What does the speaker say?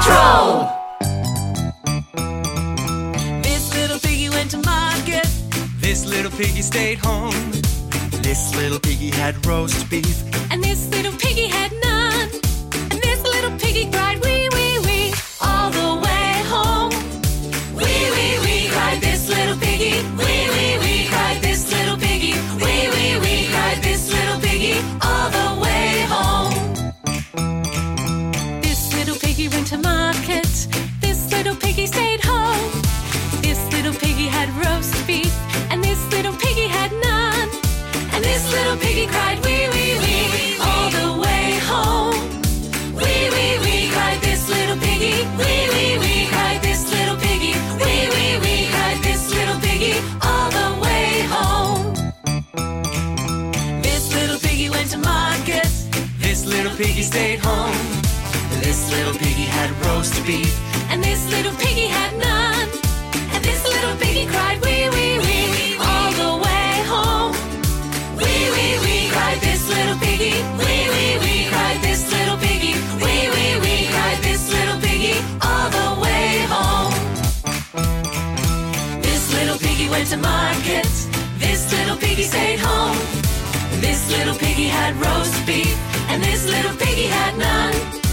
Patrol! This little piggy went to market. This little piggy stayed home. This little piggy had roast beef. And little piggy stayed home. This little piggy had roast beef. And this little piggy had none. And this little piggy cried, wee, wee, wee, all the way home. Wee, wee, wee, cried this little piggy. Wee, wee, wee, cried this little piggy. Wee, wee, wee, cried this little piggy, all the way home. This little piggy went to market. This little piggy stayed home. This little piggy had roast beef and this little piggy had none.